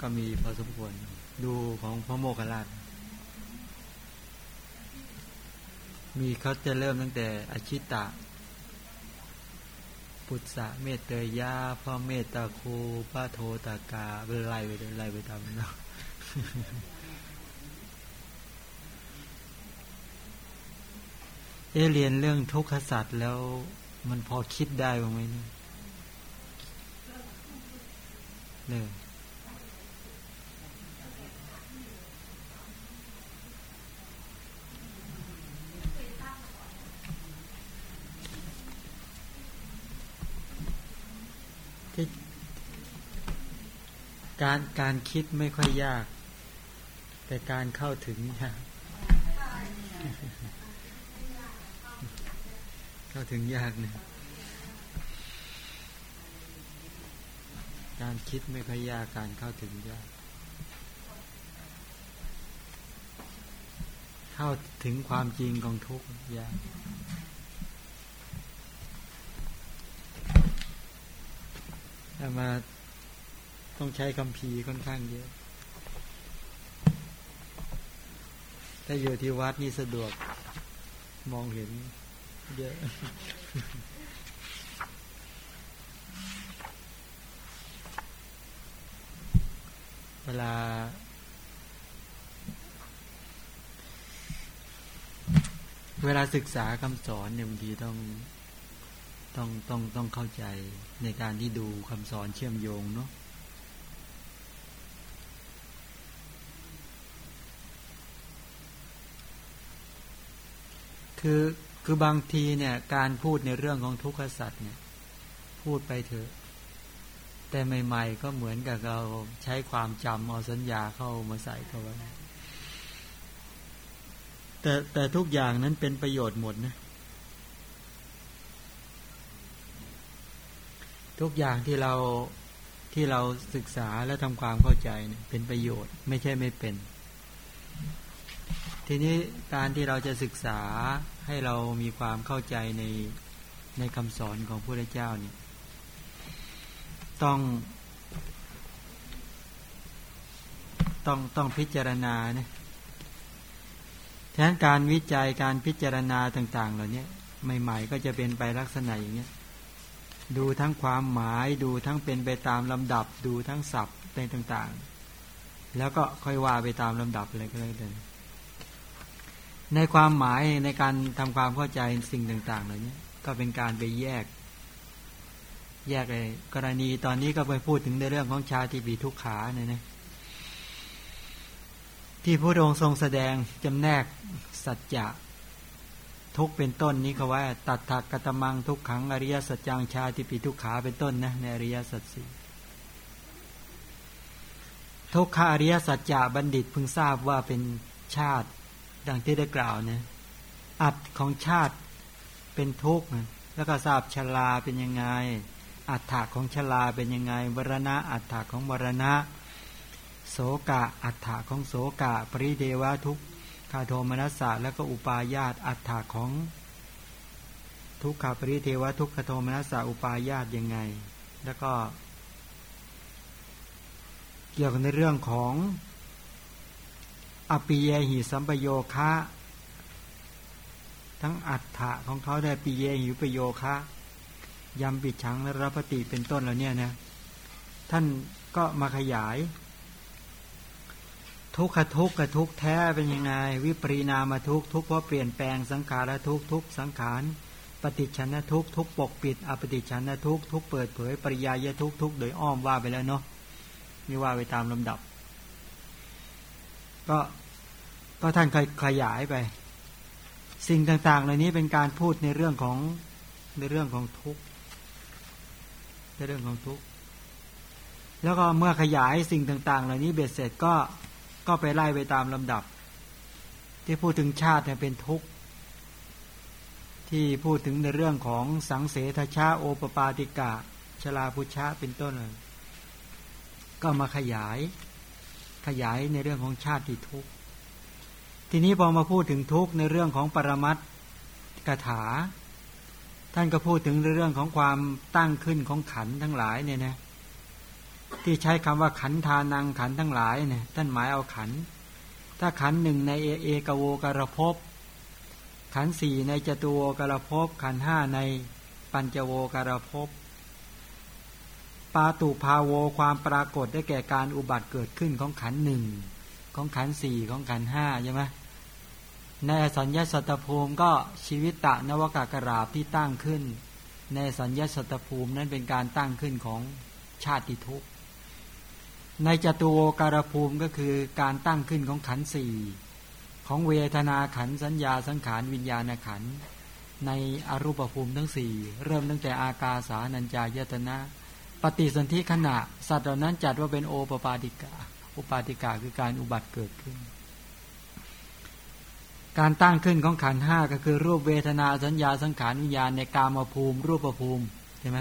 ก็มีพอสมควร ดูของพระโมคคัลลานมีเขาจะเริ่มตั้งแต่อชิตะ ปุตสะเมตเตยาพ่อเมตตาคูพระโทตากาเป็นไล่ไปเลยไล่ไปตามเนั้นเอเรียนเรื่องทุกขศาสตว์แล้วมันพอคิดได้บ้างไหมเนี่ยเนี่ย การการคิดไม่ค่อยยาก แต่การเข้าถึงยากเข้าถึงยากเนี่ยการคิดไม่ค่อยยากการเข้าถึงยาก เข้าถึงความจริงของทุกยากมา ต้องใช้คำพีค่อนข้างเยอะ ถ้าอยู่ที่วัดนี่สะดวกมองเห็นเยอะเวลา เวลาศึกษาคำสอนเนี่ยบางทีต้องต้องต้องต้องเข้าใจในการที่ดูคำสอนเชื่อมโยงเนาะ คือคือบางทีเนี่ยการพูดในเรื่องของทุกขสัตว์เนี่ย พูดไปเถอะ แต่ใหม่ๆก็เหมือนกับเราใช้ความจำเอาสัญญาเข้ามาใส่เข้าไว้แต่แต่ทุกอย่างนั้นเป็นประโยชน์หมดนะ ทุกอย่างที่เราที่เราศึกษาและทำความเข้าใจเนี่ยเป็นประโยชน์ ไม่ใช่ไม่เป็น ทีนี้การที่เราจะศึกษาให้เรามีความเข้าใจในในคำสอนของพระเจ้านี่ต้องต้องต้องพิจารณาเนี่ยฉะนั้นการวิจัยการพิจารณาต่าง ๆ เหล่านี้ใหม่ ๆ ก็จะเป็นไปลักษณะอย่างนี้ดูทั้งความหมายดูทั้งเป็นไปตามลำดับ ดูทั้งศัพท์เป็นต่าง ๆ แล้วก็ค่อยว่าไปตามลำดับอะไรก็ได้เลย ในความหมายในการทำความเข้าใจสิ่งต่างๆเหล่านี้ก็เป็นการไปแยก แยกเลยกรณีตอนนี้ก็ไปพูดถึงในเรื่องของชาติปีทุกขาเนี่ยนะที่พระองค์ทรงแสดงจำแนกสัจจะทุกเป็นต้นนี้เขาว่า ตัดถักกตมังทุกขังอริยสัจจังชาติปีทุกขาเป็นต้นนะในอริยสัจสี่ทุกขาอริยสัจจะบัณฑิตพึงทราบว่าเป็นชาติ ดังที่ได้กล่าวเนี่ยอัดของชาติเป็นทุกข์แล้วก็ทราบชลาเป็นยังไง อัฏฐะของชลาเป็นยังไงวรณะอัฏฐะของวรณะ โสกะอัฏฐะของโสกะ ปริเดวะทุกขาโทมนัสสะแล้วก็อุปาญาตอัฏฐะของ ทุกขาปริเทวะทุกขโทมนัสสะอุปาญาตยังไง แล้วก็ เกี่ยวกับในเรื่องของ อปิเยหิสัมปโยคะ ทั้งอัฏฐะของเขาได้ปิเยหิปโยคะยำปิดชังและรับปฏิเป็นต้นแล้วเนี่ยนะท่านก็มาขยาย ทุกขทุกขทุกแท้เป็นยังไง วิปริณามาทุกทุกเพราะเปลี่ยนแปลงสังขารทุกทุกสังขารปฏิชันทุกทุกปกปิดอปฏิชันทุกทุกเปิดเผยปริยายทุกทุกโดยอ้อมว่าไปแล้วเนาะนี่ว่าไปตามลำดับ ก็ ก็ท่านขยายไป สิ่งต่างๆ เหล่านี้เป็นการพูดในเรื่องของในเรื่องของทุกข์ในเรื่องของทุกข์แล้วก็เมื่อขยายสิ่งต่าง ๆ เหล่านี้เบ็ดเสร็จก็ก็ไปไล่ไปตามลำดับ ที่พูดถึงชาติเนี่ยเป็นทุกข์ที่พูดถึงในเรื่องของสังเสทชาโอปปาติกะชลาพุชาเป็นต้นเลยก็มาขยายขยายในเรื่องของชาติที่ทุกข์ ทีนี้พอมาพูดถึงทุกข์ในเรื่องของปรมัตกถา ท่านก็พูดถึงเรื่องของความตั้งขึ้นของขันทั้งหลายเนี่ยนะที่ใช้คำว่าขันธานังขันทั้งหลายเนี่ยท่านหมายเอาขัน ถ้าขันหนึ่งในเอเอกโวกระพบขันสี่ในจตุโวกระพบขันห้าในปัญจโวกระพบปาตุภาโวความปรากฏได้แก่การอุบัติเกิดขึ้นของขันหนึ่งของขันสี่ของขันห้าใช่ไหม ในสัญญาสัตภูมิก็ชีวิตตะนวกากราบที่ตั้งขึ้น ในสัญญาสัตภูมินั้นเป็นการตั้งขึ้นของชาติทุกข์ ในจตุโวการภูมิก็คือการตั้งขึ้นของขันสี่ของเวทนาขันสัญญาสังขารวิญญาณขันในอรูปภูมิทั้งสี่เริ่มตั้งแต่อากาสานัญจายตนะ ปฏิสนธิขณะ สัตว์เหล่านั้นจัดว่าเป็นโอปปาติกาอุปาติกาคือการอุบัติเกิดขึ้น การตั้งขึ้นของขันห้าก็คือรูปเวทนาสัญญาสังขารวิญญาณในกามภูมิ รูปภูมิใช่ไหม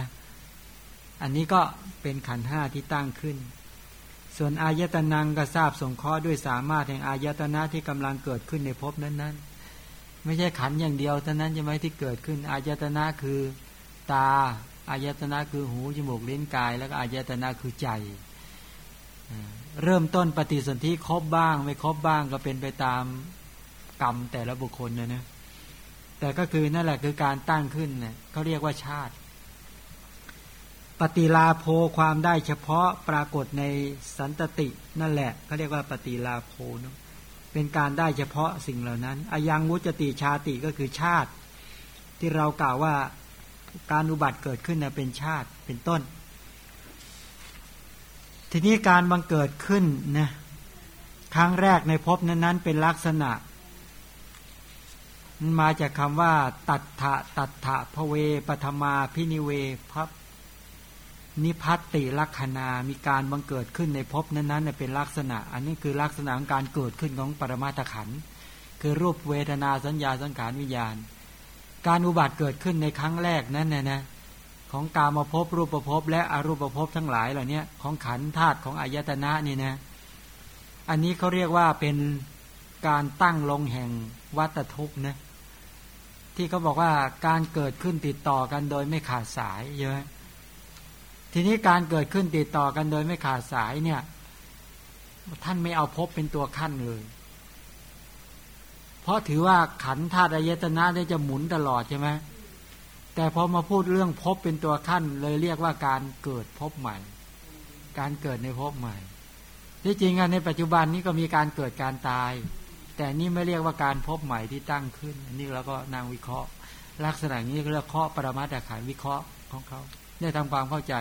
อันนี้ก็เป็นขันห้าที่ตั้งขึ้น ส่วนอายตนังก็ทราบสงเคราะห์ด้วยสามารถแห่งอายตนะที่กำลังเกิดขึ้นในภพนั้นๆ ไม่ใช่ขันอย่างเดียวเท่านั้นใช่ไหมที่เกิดขึ้นอายตนะคือตาอายตนะคือหูจมูกลิ้นกาย แล้วก็อายตนะคือใจ เริ่มต้นปฏิสนธิครบบ้าง ไม่ครบบ้างก็เป็นไปตาม กรรมแต่ละบุคคลนะนะแต่ก็คือนั่นแหละคือการตั้งขึ้นเนี่ยเขาเรียกว่าชาติ ปฏิลาโภความได้เฉพาะปรากฏในสันตตินั่นแหละเขาเรียกว่าปฏิลาโภเนาะเป็นการได้เฉพาะสิ่งเหล่านั้นอายังวุจติชาติก็คือชาติ ที่เรากล่าวว่าการอุบัติเกิดขึ้นนะเป็นชาติเป็นต้น ทีนี้การบังเกิดขึ้นนะครั้งแรกในภพนั้นๆ เป็นลักษณะ มันมาจากคำว่า ตัดถะตัดถะพเวปธมาพินิเวพับนิพัตติลักษณามีการบังเกิดขึ้นในภพนั้นๆเป็นลักษณะ อันนี้คือลักษณะของการเกิดขึ้นของปรมาตขันคือรูปเวทนาสัญญาสังขารวิญญาณ การอุบัติเกิดขึ้นในครั้งแรกนั้นนะนะของกามาพบรูปภพและอรูปภพทั้งหลายเหล่านี้ของขันธาตุของอายตนะนี่นะ อันนี้เขาเรียกว่าเป็นการตั้งลงแห่งวัตทุกนะ ที่เขาบอกว่าการเกิดขึ้นติดต่อกันโดยไม่ขาดสายเยอะ ทีนี้การเกิดขึ้นติดต่อกันโดยไม่ขาดสายเนี่ย ท่านไม่เอาพบเป็นตัวขั้นเลย เพราะถือว่าขันธาตุอายตนะได้จะหมุนตลอดใช่ไหมแต่พอมาพูดเรื่องพบเป็นตัวขั้น เลยเรียกว่าการเกิดพบใหม่ การเกิดในพบใหม่ที่จริงอะในปัจจุบันนี้ก็มีการเกิดการตาย แต่นี่ไม่เรียกว่าการพบใหม่ที่ตั้งขึ้น อันนี้เราก็นางวิเคราะห์ ลักษณะนี้เรียกเคาะปรมาตถานวิเคราะห์ของเขาได้ทำความเข้าใจ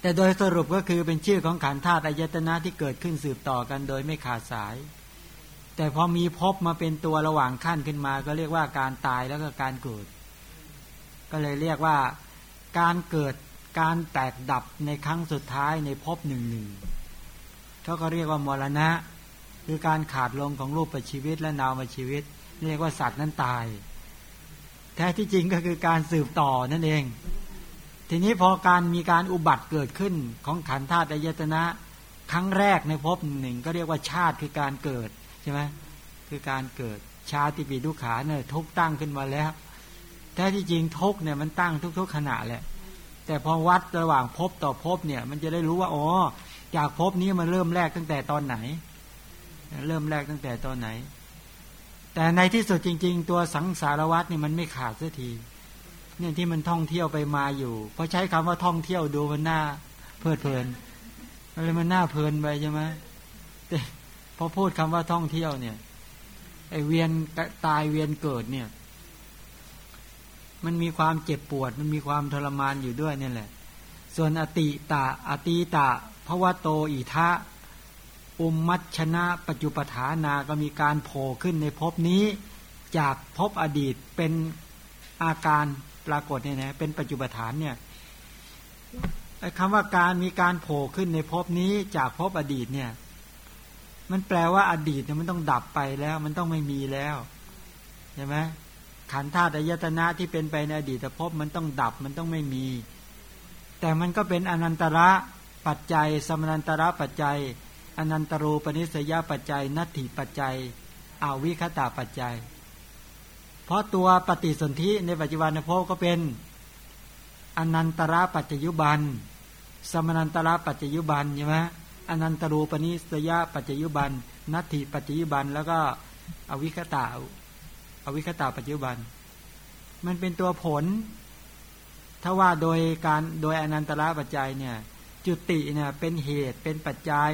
แต่โดยสรุปก็คือเป็นชื่อของขันธาตุอายตนะที่เกิดขึ้นสืบต่อกันโดยไม่ขาดสาย แต่พอมีพบมาเป็นตัวระหว่างขั้นขึ้นมา ก็เรียกว่าการตายแล้วก็การเกิด ก็เลยเรียกว่าการเกิดการแตกดับในครั้งสุดท้ายในพบหนึ่งหนึ่งเขาก็เรียกว่ามรณะ คือการขาดลงของรูปประชีวิตและนามประชีวิตเรียกว่าสัตว์นั้นตาย แท้ที่จริงก็คือการสืบต่อนั่นเอง ทีนี้พอการมีการอุบัติเกิดขึ้นของขันธาตุอายตนะ ครั้งแรกในภพหนึ่งก็เรียกว่าชาติคือการเกิดใช่ไหมคือการเกิดชาติปีทุกขาเนี่ยทุกตั้งขึ้นมาแล้วแท้ที่จริงทุกเนี่ยมันตั้งทุก ๆขณะแหละ แต่พอวัดระหว่างพบต่อพบเนี่ย มันจะได้รู้ว่าอ๋อจากพบนี้มันเริ่มแรกตั้งแต่ตอนไหน เริ่มแรกตั้งแต่ตอนไหน แต่ในที่สุดจริง ๆ ตัวสังสารวัตรนี่มันไม่ขาดสักทีเนี่ยที่มันท่องเที่ยวไปมาอยู่เพราะใช้คำว่าท่องเที่ยวดูมันหน้าเพลิดเพลินอะไรมันหน้าเพลินไปใช่ไหมพอพูดคำว่าท่องเที่ยวเนี่ย ไอเวียนตายเวียนเกิดเนี่ย มันมีความเจ็บปวด มันมีความทรมานอยู่ด้วยนี่แหละ ส่วนอติตะอติตะภวะโตอิทะ อุมมัชนะปัจจุปฐานาก็มีการโผล่ขึ้นในภพนี้ จากภพอดีตเป็นอาการปรากฏเนี่ยนะเป็นปัจจุปฐานเนี่ยคำว่าการมีการโผล่ขึ้นในภพนี้จากภพอดีตเนี่ย มันแปลว่าอดีตเนี่ยมันต้องดับไปแล้ว มันต้องไม่มีแล้วใช่ไหมขันธาตุอายตนะที่เป็นไปในอดีตภพมันต้องดับมันต้องไม่มี แต่มันก็เป็นอนันตระปัจจัย สมนันตระปัจจัย อนันตรูปนิสยปัจจัย นัตถิปัจจัยอาวิคตาปัจจัย เพราะตัวปฏิสนธิในปัจจุบันภพก็เป็นอนันตระปัจจยุบัน สมนันตระปัจจยุบันใช่ไหมอนันตรูปนิสยปัจจยุบัน นัตถิปัจจยุบัน แล้วก็อวิคตาอวิคตาปัจจยุบัน มันเป็นตัวผล ถ้าว่าโดยการโดยอนันตระปัจจัยเนี่ยจุติเนี่ยเป็นเหตุเป็นปัจจัย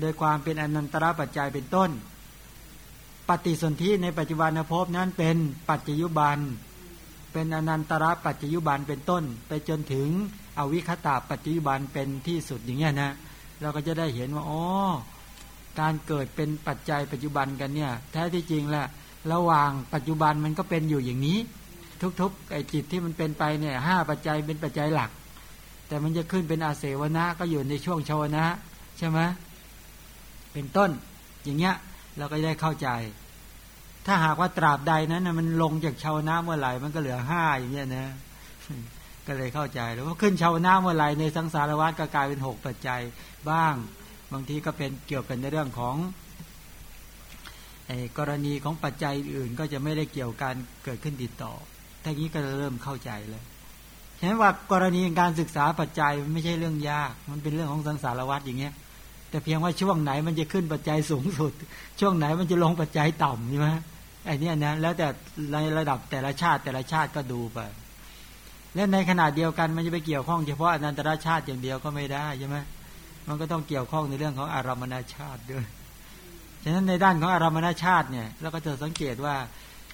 โดยความเป็นอนันตระปัจจัยเป็นต้น ปฏิสนธิในปัจจุบันภพนั้นเป็นปัจจยุบัน เป็นอนันตระปัจจยุบันเป็นต้น ไปจนถึงอวิคตาปัจจยุบันเป็นที่สุดอย่างเงี้ยนะ เราก็จะได้เห็นว่าอ๋อการเกิดเป็นปัจจัยปัจจุบันกันเนี่ย แท้ที่จริงแหละระหว่างปัจจุบันมันก็เป็นอยู่อย่างนี้ ทุกๆไอจิตที่มันเป็นไปเนี่ยห้าปัจจัยเป็นปัจจัยหลัก แต่มันจะขึ้นเป็นอาเสวนะก็อยู่ในช่วงชวนะใช่ไหม เป็นต้น อย่างเงี้ยเราก็ได้เข้าใจ ถ้าหากว่าตราบใดนั้นมันลงจากชาวนะเมื่อไหร่มันก็เหลือห้าอย่างเงี้ยนะก็เลยเข้าใจแล้วว่าขึ้นชาวนาเมื่อไหร่ในสังสารวัฏก็กลายเป็นหกปัจจัยบ้าง บางทีก็เป็นเกี่ยวกันในเรื่องของกรณีของปัจจัยอื่นก็จะไม่ได้เกี่ยวกันเกิดขึ้นติดต่อท่านี้ก็เริ่มเข้าใจเลยฉะนั้นว่ากรณีการศึกษาปัจจัยมันไม่ใช่เรื่องยาก มันเป็นเรื่องของสังสารวัฏอย่างเงี้ย แต่เพียงว่าช่วงไหนมันจะขึ้นปัจจัยสูงสุด ช่วงไหนมันจะลงปัจจัยต่ำใช่ไหมไอ้นี่นะแล้วแต่ในระดับแต่ละชาติแต่ละชาติก็ดูไปและในขณะเดียวกันมันจะไปเกี่ยวข้องเฉพาะอนันตรชาติอย่างเดียวก็ไม่ได้ใช่ไหมมันก็ต้องเกี่ยวข้องในเรื่องของอารมณชาติด้วยฉะนั้นในด้านของอารมณชาติเนี่ยเราก็จะสังเกตว่า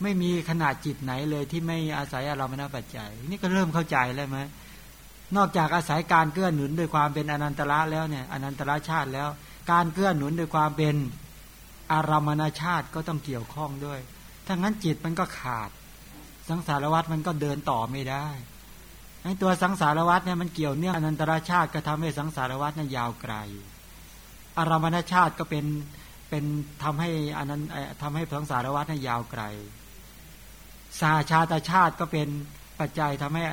ไม่มีขนาดจิตไหนเลยที่ไม่อาศัยอารมณปัจจัย นี่ก็เริ่มเข้าใจแล้วไหม นอกจากอาศัยการเกื้อหนุนด้วยความเป็นอนันตระแล้วเนี่ยอนันตระชาติแล้ว การเกื้อหนุนด้วยความเป็นอารมณชาติก็ต้องเกี่ยวข้องด้วย ถ้างั้นจิตมันก็ขาด สังสารวัฏมันก็เดินต่อไม่ได้ไอ้ตัวสังสารวัฏเนี่ยมันเกี่ยวเนื่องอนันตรชาติก็ทำให้สังสารวัฏนั้นยาวไกล อารามณชาติก็เป็นเป็นทำให้อนันทำให้สังสารวัฏนั้นยาวไกล สาชาตชาติก็เป็นปัจจัยทำให้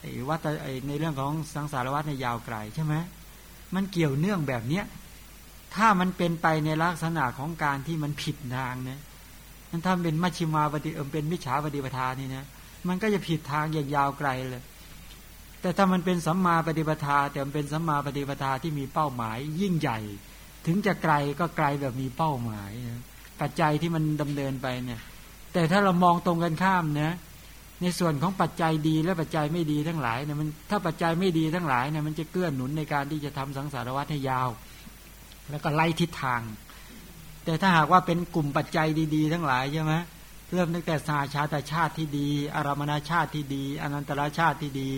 ไอ้วัฏในเรื่องของสังสารวัฏในยาวไกลใช่ไหมมันเกี่ยวเนื่องแบบเนี้ยถ้ามันเป็นไปในลักษณะของการที่มันผิดทางเนี่ยมันทำเป็นมัชชิมาปฏิเอเป็นมิจฉาปฏิปทานี่นะมันก็จะผิดทางอย่างยาวไกลเลย แต่ถ้ามันเป็นสัมมาปฏิปทา แต่มันเป็นสัมมาปฏิปทาที่มีเป้าหมาย ยิ่งใหญ่ ถึงจะไกลก็ไกลแบบมีเป้าหมายนะปัจจัยที่มันดำเนินไปเนี่ย แต่ถ้าเรามองตรงกันข้ามนะ ในส่วนของปัจจัยดีและปัจจัยไม่ดีทั้งหลายเนี่ยมันถ้าปัจจัยไม่ดีทั้งหลายเนี่ยมันจะเกื้อหนุนในการที่จะทำสังสารวัฏให้ยาว แล้วก็ไล่ทิศทาง แต่ถ้าหากว่าเป็นกลุ่มปัจจัยดีๆ ทั้งหลายใช่ไหมเริ่มตั้งแต่สาชาตชาติที่ดี อารมนาชาติที่ดี อนันตรชาติที่ดี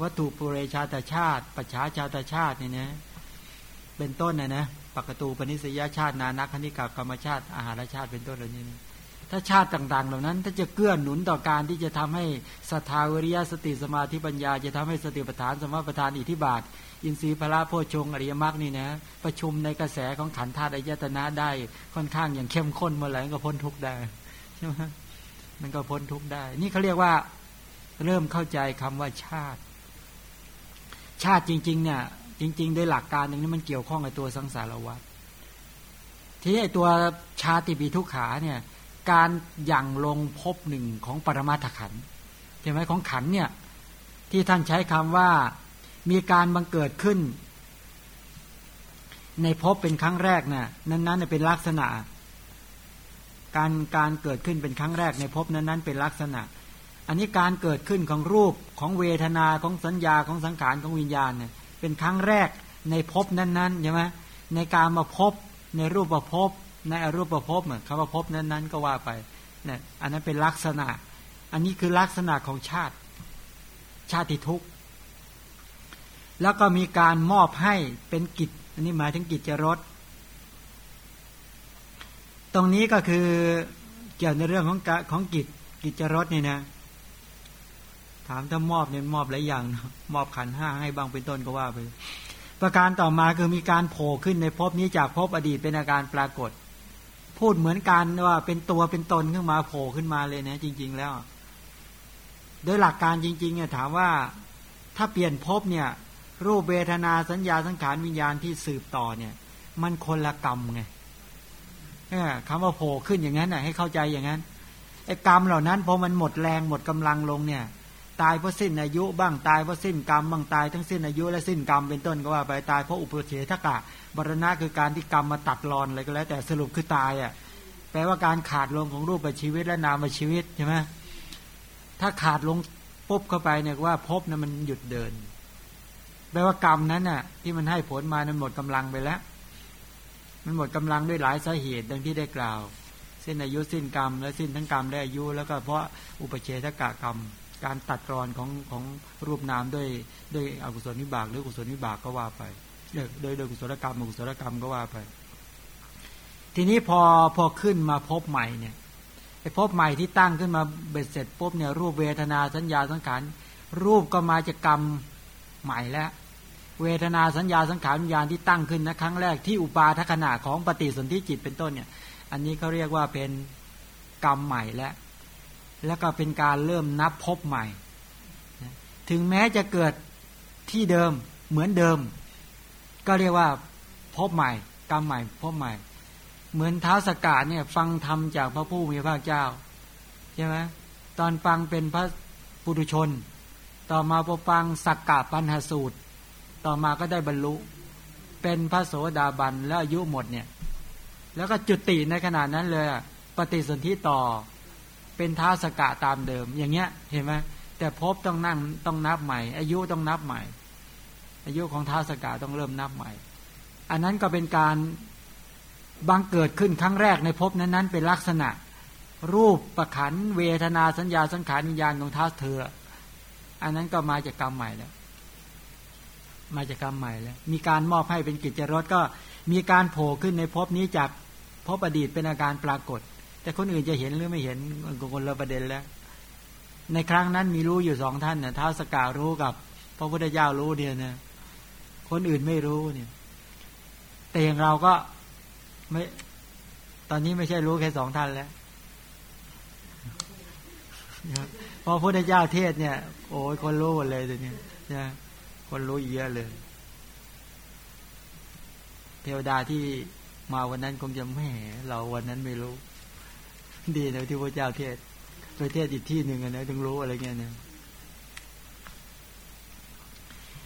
วัตถุปุเรชาตชาติ ปัจฉาชาตชาตินี่นะเป็นต้นนะนะปกตูปนิสยชาตินานักคณิกากรรมชาติอาหารชาติเป็นต้นเหล่านี้นะ ถ้าชาติต่าง ๆ เหล่านั้น ถ้าจะเกื้อหนุนต่อการที่จะทำให้ศรัทธาวิริยะสติสมาธิปัญญา จะทำให้สติปัฏฐานสมาปัฏฐานอิทธิบาท อินทรีย์พระโพชงอริยมรรคนี่นะ ประชุมในกระแสของขันธ์ธาตุอายตนะได้ค่อนข้างอย่างเข้มข้นเมื่อไหร่ก็พ้นทุกได้ใช่ไหมมันก็พ้นทุกข์ได้ นี่เขาเรียกว่าเริ่มเข้าใจคำว่าชาติ ชาติจริง ๆ เนี่ย จริง ๆ โดยหลักการหนึ่งนี้มันเกี่ยวข้องกับตัวสังสารวัฏที่ไอตัวชาติปีทุกขาเนี่ย การย่างลงพบหนึ่งของปรมาถขันใช่ไหมของขันเนี่ยที่ท่านใช้คำว่ามีการบังเกิดขึ้น ในพบเป็นครั้งแรกน่ะนั้นๆเป็นลักษณะ การการเกิดขึ้นเป็นครั้งแรกในภพนั้นๆเป็นลักษณะ อันนี้การเกิดขึ้นของรูปของเวทนาของสัญญาของสังขารของวิญญาณเนี่ยเป็นครั้งแรกในภพนั้นๆใช่ไหมในการมาพบในรูปประพบ ในอรูปประพเหมือนคำว่าพนั้นๆ ก็ว่าไปเนี่ยอันนั้นเป็นลักษณะ อันนี้คือลักษณะของชาติ ชาติทุกข์ แล้วก็มีการมอบให้เป็นกิจ อันนี้หมายถึงกิจจรสตรงนี้ก็คือเกี่ยวในเรื่องของของกิจกิจรสนี่นะถามถ้ามอบเนี่ยมอบหลายอย่าง มอบขันห้าให้บางเป็นต้นก็ว่าไป ประการต่อมาคือมีการโผล่ขึ้นในภพนี้จากภพอดีตเป็นอาการปรากฏ พูดเหมือนกันว่าเป็นตัวเป็นตนขึ้นมาโผล่ขึ้นมาเลยนะจริง ๆ แล้ว โดยหลักการจริง ๆ เนี่ยถามว่าถ้าเปลี่ยนภพเนี่ย รูปเวทนาสัญญาสังขารวิญญาณที่สืบต่อเนี่ย มันคนละกรรมไงคำว่าโผล่ขึ้นอย่างนั้นให้เข้าใจอย่างนั้นไอ้กรรมเหล่านั้นพอมันหมดแรงหมดกำลังลงเนี่ย ตายเพราะสิ้นอายุบ้างตายเพราะสิ้นกรรมบ้างตายทั้งสิ้นอายุและสิ้นกรรมเป็นต้นก็ว่าไปตายเพราะอุปเฉทกะ บรณะคือการที่กรรมมาตัดรอนอะไรก็แล้ว แต่สรุปคือตายอะแปลว่าการขาดลงของรูปชีวิตและนามชีวิตใช่ไหมถ้าขาดลงปุ๊บเข้าไปเนี่ยว่าพบนะมันหยุดเดิน แปลว่ากรรมนั้นน่ะ ที่มันให้ผลมานั้นหมดกำลังไปแล้ว มันหมดกำลังด้วยหลายสาเหตุดังที่ได้กล่าว สิ้นอายุสิ้นกรรม และสิ้นทั้งกรรมและอายุ แล้วก็เพราะอุปเชตกะกรรม การตัดรอนของของรูปนามด้วยด้วยอกุศลนิบากหรือกุศลนิบากก็ว่าไป โดยโดยกุศลกรรมอกุศลกรรมก็ว่าไป ทีนี้พอพอขึ้นมาพบใหม่เนี่ยไอ้พบใหม่ที่ตั้งขึ้นมาเบ็ดเสร็จปุ๊บเนี่ยรูปเวทนาสัญญาสังขารรูปก็มาจากกรรมใหม่แล้ว เวทนาสัญญาสังขารวิญญาณที่ตั้งขึ้นนะครั้งแรกที่อุปาทขณะของปฏิสนธิจิตเป็นต้นเนี่ยอันนี้เขาเรียกว่าเป็นกรรมใหม่แล้วแล้วก็เป็นการเริ่มนับพบใหม่ ถึงแม้จะเกิดที่เดิมเหมือนเดิม ก็เรียกว่าพบใหม่ กรรมใหม่พบใหม่ เหมือนเท้าสกาดเนี่ย ฟังธรรมจากพระผู้มีพระเจ้าใช่ไหมตอนฟังเป็นพระปุถุชน ต่อมาพอฟังสักกะปัญหาสูตร ต่อมาก็ได้บรรลุ เป็นพระโสดาบันแล้วอายุหมดเนี่ย แล้วก็จุติในขนาดนั้นเลยปฏิสนธิต่อเป็นท้าสกะตามเดิม อย่างเงี้ยเห็นไหมแต่พบต้องนั่งต้องนับใหม่ อายุต้องนับใหม่ อายุของท้าสกะต้องเริ่มนับใหม่ อันนั้นก็เป็นการบังเกิดขึ้นครั้งแรกในภพนั้นๆ เป็นลักษณะ รูปประขันเวทนาสัญญาสังขารวิญญาณของท้าเธอ อันนั้นก็มาจากกรรมใหม่แล้ว มาจากกรรมใหม่แล้ว มีการมอบให้เป็นกิจรสก็มีการโผล่ขึ้นในภพนี้จากพบอดีตเป็นอาการปรากฏ แต่คนอื่นจะเห็นหรือไม่เห็นคนละประเด็นแล้ว ในครั้งนั้นมีรู้อยู่สองท่านเนี่ยท้าวสการู้กับพระพุทธเจ้ารู้เดียวเนี่ย คนอื่นไม่รู้เนี่ย แต่อย่างเราก็ไม่ ตอนนี้ไม่ใช่รู้แค่สองท่านแล้วพอพระพุทธเจ้าเทศเนี่ย โอ้ยคนรู้หมดเลยตัวนี้นะคนรู้เยอะเลย เทวดาที่มาวันนั้นคงจะแม่เราวันนั้นไม่รู้ ดีนะที่พระเจ้าเทศไปเทศอีกที่หนึ่งนะถึงรู้อะไรเงี้ยเนี่ย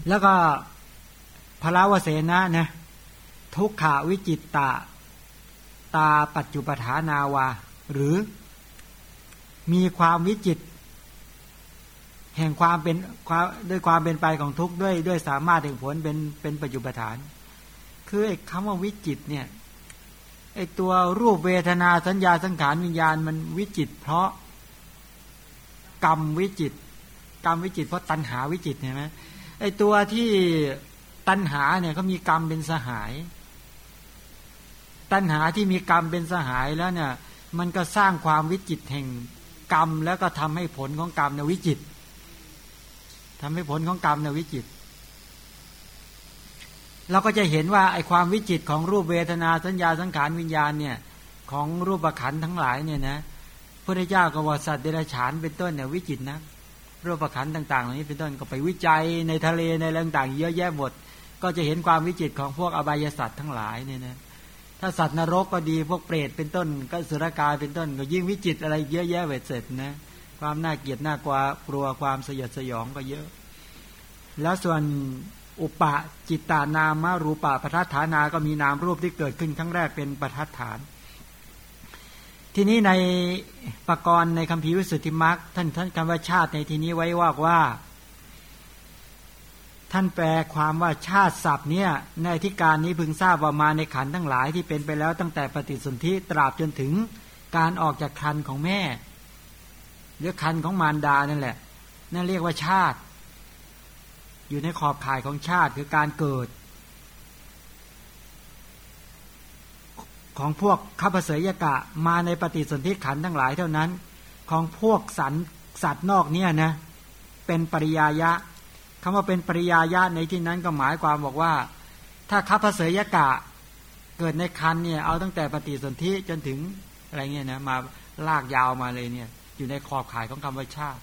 แล้วก็ พระวเสนะนะทุกขาวิจิตตาตาปัจจุปฐานาวา หรือมีความวิจิต แห่งความเป็นความด้วยความเป็นไปของทุกข์ด้วยด้วยสามารถถึงผลเป็นเป็นปัจจุปฐาน คือไอ้คำว่าวิจิตเนี่ยไอ้ตัวรูปเวทนาสัญญาสังขารวิญญาณมันวิจิต เพราะกรรมวิจิต กรรมวิจิต เพราะตัณหาวิจิตเห็นไหมไอ้ตัวที่ ตัณหาเนี่ยเขามีกรรมเป็นสหาย ตัณหาที่มีกรรมเป็นสหายแล้วเนี่ย มันก็สร้างความวิจิตแห่งกรรม แล้วก็ทำให้ผลของกรรมเนี่ยวิจิตทำให้ผลของกรรมเนี่ยวิจิต เราก็จะเห็นว่าไอ้ความวิจิตของรูปเวทนาสัญญาสังขารวิญญาณเนี่ยของรูปขันทั้งหลายเนี่ยนะพระเจ้าก็ว่าสัตว์เดรัจฉานเป็นต้นเนี่ยวิจิตนะรูปขันต่างๆเหล่านี้เป็นต้นก็ไปวิจัยในทะเลในเรื่องต่างเยอะแยะหมด ก็จะเห็นความวิจิตของพวกอบายสัตว์ทั้งหลายเนี่ยนะถ้าสัตว์นรกก็ดีพวกเปรตเป็นต้น ก็สุรกายเป็นต้น ก็ยิ่งวิจิตอะไรเยอะแยะเวทเสร็จนะความน่าเกลียดน่ากลัวกลัวความสยดสยองก็เยอะ แล้วส่วนอุปะจิตตานามารูปะปทัฏฐานาก็มีนามรูปที่เกิดขึ้นครั้งแรกเป็นปทัฏฐาน ทีนี้ในปกรณ์ในคำพีวิสุทธิมรรคท่านท่านคำว่าชาติในที่นี้ไว้ว่าว่า ท่านแปลความว่าชาติศัพท์เนี่ยในที่การนี้พึงทราบว่ามาในขันทั้งหลายที่เป็นไปแล้วตั้งแต่ปฏิสนธิตราบจนถึงการออกจากคันของแม่หรือคันของมารดานั่นแหละ นั่นเรียกว่าชาติ อยู่ในขอบข่ายของชาติคือการเกิด ของพวกข้าพเสยกะมาในปฏิสนธิขันทั้งหลายเท่านั้น ของพวกสันสัตว์นอกเนี่ยนะเป็นปริยายะ คำว่าเป็นปริยายะในที่นั้นก็หมายความบอกว่า ถ้าข้าพเสยกะเกิดในคันเนี่ยเอาตั้งแต่ปฏิสนธิจนถึงอะไรเงี้ยนะมาลากยาวมาเลยเนี่ย อยู่ในขอบข่ายของคำว่าชาติ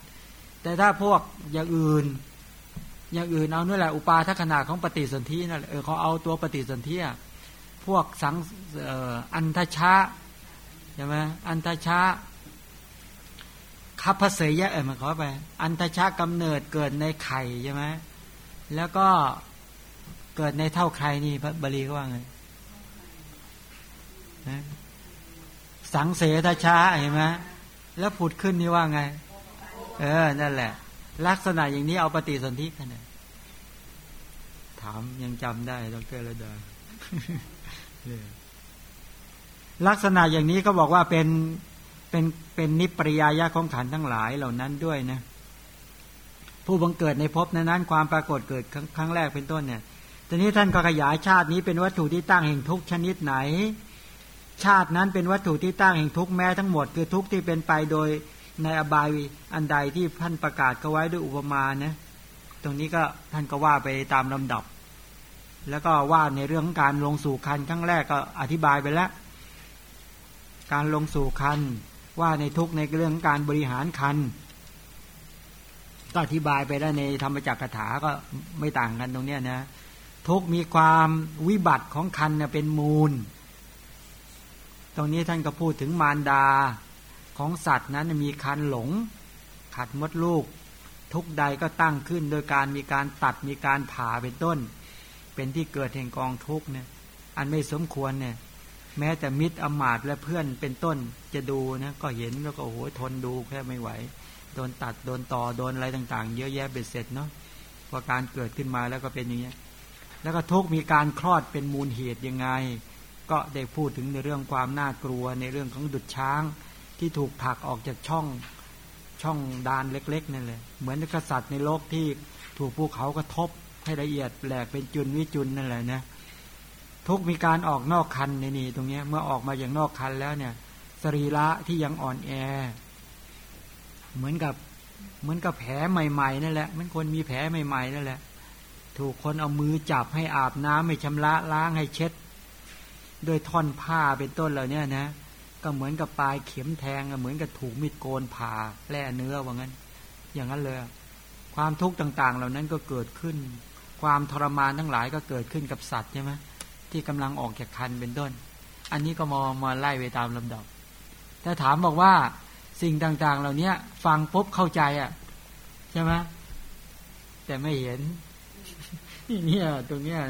แต่ถ้าพวกอย่างอื่น อย่างอื่นเอาเนี่ยแหละอุปาทัขนาของปฏิสนธินั่นเออเขาเอาตัวปฏิสนธิพวกสังอันทชาใช่ไหมอันทชา คับพระเสยะเออมาขอไป อันทชากำเนิดเกิดในไข่ใช่ไหมแล้วก็เกิดในเท่าใครนี่พระบาลีก็ว่าไงสังเสทชาเห็นไหมแล้วผุดขึ้นนี่ว่าไง เออ นั่นแหละ ลักษณะอย่างนี้เอาปฏิสนธิกันนะถามยังจำได้ดรระดาลักษณะอย่างนี้ก็บอกว่าเป็น เป็นเป็นนิปริยายะของขันทั้งหลายเหล่านั้นด้วยนะผู้บังเกิดในภพนั้นความปรากฏเกิดครั้งแรกเป็นต้นเนี่ยทีนี้ท่านก็ขยายชาตินี้เป็นวัตถุที่ตั้งแห่งทุกชนิดไหน ชาตินั้นเป็นวัตถุที่ตั้งแห่งทุกแม้ทั้งหมดคือทุกที่เป็นไปโดยในอบายอันใดที่ท่านประกาศเขาไว้ด้วยอุปมานะตรงนี้ก็ท่านก็ว่าไปตามลำดับ แล้วก็ว่าในเรื่องของการลงสู่คันครั้งแรกก็อธิบายไปแล้ว การลงสู่คัน ว่าในทุกในเรื่องการบริหารคันก็อธิบายไปได้ในธรรมจักรคาถาก็ไม่ต่างกันตรงเนี้ยนะ ทุกมีความวิบัติของคันเนี่ยเป็นมูล ตรงนี้ท่านก็พูดถึงมารดาของสัตว์นั้นมีคันหลง ขัดมดลูก ทุกใดก็ตั้งขึ้น โดยการมีการตัดมีการผ่าเป็นต้น เป็นที่เกิดแห่งกองทุกเนี่ยอันไม่สมควรเนี่ย แม้แต่มิตรอมาตและเพื่อนเป็นต้นจะดูนะก็เห็นแล้วก็โอ้โหทนดูแค่ไม่ไหว โดนตัดโดนต่อโดนอะไรต่าง ๆ เยอะแยะเบ็ดเสร็จเนาะว่าการเกิดขึ้นมาแล้วก็เป็นอย่างเงี้ยแล้วก็ทุกมีการคลอดเป็นมูลเหตุยังไง ก็ได้พูดถึงในเรื่องความน่ากลัวในเรื่องของดุจช้าง ที่ถูกผลักออกจากช่องช่องดานเล็ก ๆนั่นเลยเหมือนกษัตริย์ในโลกที่ถูกภูเขากระทบให้ละเอียดแหลกเป็นจุนวิจุนนั่นแหละนะ ทุกมีการออกนอกคันในนี่ตรงนี้เมื่อออกมาอย่างนอกคันแล้วเนี่ย สรีระที่ยังอ่อนแอ เหมือนกับเหมือนกับแผลใหม่ๆนั่นแหละมันคนมีแผลใหม่ๆนั่นแหละ ถูกคนเอามือจับให้อาบน้ำให้ชำระล้างให้เช็ด โดยท่อนผ้าเป็นต้นเหล่านี้นะก็เหมือนกับปลายเข็มแทงเหมือนกับถูกมีดโกนผ่าแล่เนื้อว่างั้น อย่างนั้นเลย ความทุกข์ต่าง ๆ เหล่านั้นก็เกิดขึ้น ความทรมานทั้งหลายก็เกิดขึ้นกับสัตว์ใช่ไหม ที่กำลังออกจากคันเป็นต้น อันนี้ก็มองมาไล่ไปตามลำดับ ถ้าถามบอกว่าสิ่งต่างๆ เหล่านี้ฟังปุ๊บเข้าใจอะใช่ไหมแต่ไม่เห็นนี่ยตรงเนี้ย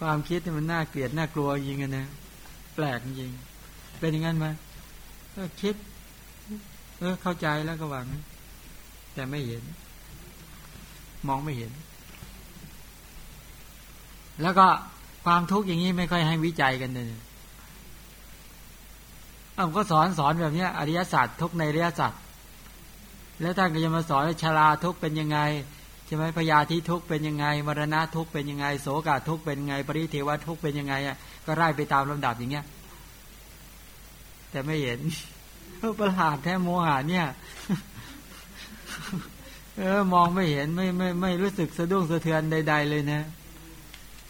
ความคิดมันน่าเกลียดน่ากลัวยิงกันนะแปลกจริงเป็นอย่างนั้นไหมก็คิด เออเข้าใจแล้วก็หวังแต่ไม่เห็น มองไม่เห็น แล้วก็ความทุกข์อย่างนี้ไม่ค่อยให้วิจัยกันเลยอาก็สอนสอนแบบนี้อริยศาสตร์ทุกในอริยศาสตร์แล้วท่านก็จะมาสอนชราทุกเป็นยังไงใช่ไหมพยาธิทุกเป็นยังไงมรณะทุกเป็นยังไงโสกาทุกเป็นยังไง ปริเทวทุกเป็นยังไงอะก็ไล่ไปตามลำดับอย่างเงี้ย แต่ไม่เห็นประหลาดแท้โมหะเนี่ย เออ มองไม่เห็นไม่ไม่ไม่รู้สึกสะดุ้งสะเทือนใด ๆ เลยนะ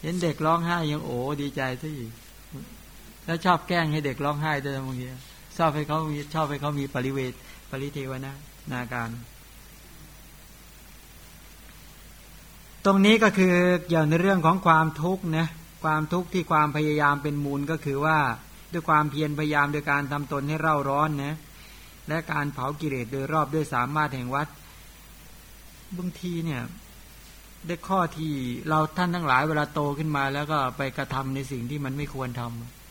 เห็นเด็กร้องไห้ยังโอ้ดีใจซะอีก แล้วชอบแกล้งให้เด็กร้องไห้ด้วยบางทีชอบให้เขาชอบให้เขามีปริเวทปริเทวนะนาการ ตรงนี้ก็คือเกี่ยวในเรื่องของความทุกข์นะความทุกข์ที่ความพยายามเป็นมูลก็คือว่าด้วยความเพียรพยายามโดยการทำตนให้เร่าร้อนนะและการเผากิเลสโดยรอบด้วยสามารถแห่งวัดบางทีเนี่ย ได้ข้อที่เราท่านทั้งหลายเวลาโตขึ้นมา แล้วก็ไปกระทำในสิ่งที่มันไม่ควรท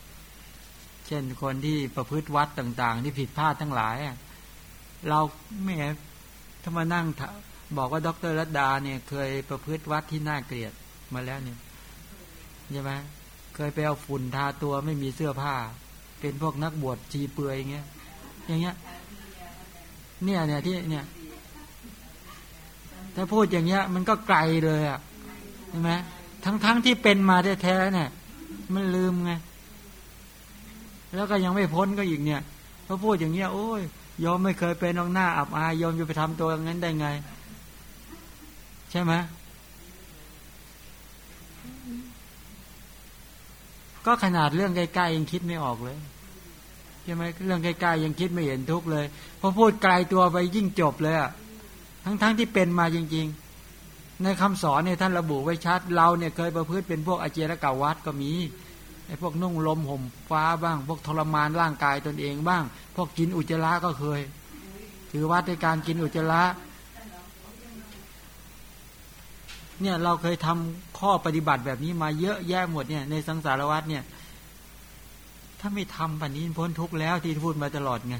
ำเช่นคนที่ประพฤติวัดต่าง ๆ ที่ผิดพลาดทั้งหลายเราไม่ถ้ามานั่งบอกว่าดรรัตดาเนี่ยเคยประพฤติวัดที่น่าเกลียดมาแล้วเนี่ยใช่ไหมเคยไปเอาฝุ่นทาตัวไม่มีเสื้อผ้า เป็นพวกนักบวชจีเปือยอย่างเงี้ย อย่างเงี้ย เนี่ยเนี่ยที่เนี่ย ถ้าพูดอย่างเงี้ย มันก็ไกลเลยอะใช่ไหมทั้งทั้งที่เป็นมาแท้ๆเนี่ย มันลืมไง แล้วก็ยังไม่พ้นก็อีกเนี่ยพอพูดอย่างเงี้ยโอ้ยยอมไม่เคยเป็นนองหน้าอับอายยอมจะไปทำตัวอย่างนั้นได้ไง ใช่ไหมก็ขนาดเรื่องใกล้ๆยังคิดไม่ออกเลยใช่ไหมเรื่องใกล้ๆยังคิดไม่เห็นทุกเลยพอพูดไกลตัวไปยิ่งจบเลยอะ ทั้งๆทที่เป็นมาจริง ๆ ในคำสอนเนี่ยท่านระบุไว้ชัด เราเนี่ยเคยประพฤติเป็นพวกอาเจรกาวัดก็มีไอ้พวกนุ่งลมห่มฟ้าบ้าง พวกทรมานร่างกายตนเองบ้าง พวกกินอุจจาระก็เคย ถือวัดในการกินอุจจาระเนี่ยเราเคยทำข้อปฏิบัติแบบนี้มาเยอะแยะหมดเนี่ยในสังสารวัฏเนี่ย ถ้าไม่ทำปัจนี้พ้นทุกข์แล้วที่พูดมาตลอดไง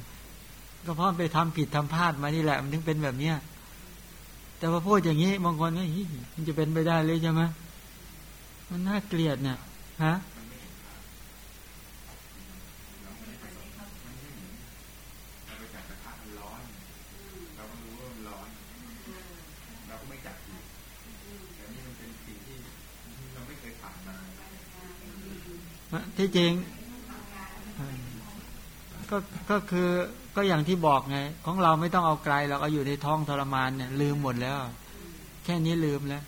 ก็เพราะไปทำผิดทำพลาดมานี่แหละ มันถึงเป็นแบบเนี้ย แต่ว่าพูดอย่างนี้บางคนก็มันจะเป็นไปได้เลยใช่ไหมมันน่าเกลียดเนี่ยฮะที่จริง ก็ก็คือก็อย่างที่บอกไง ของเราไม่ต้องเอาไกลเราเอาอยู่ในท้องทรมานเนี่ยลืมหมดแล้ว แค่นี้ลืมแล้ว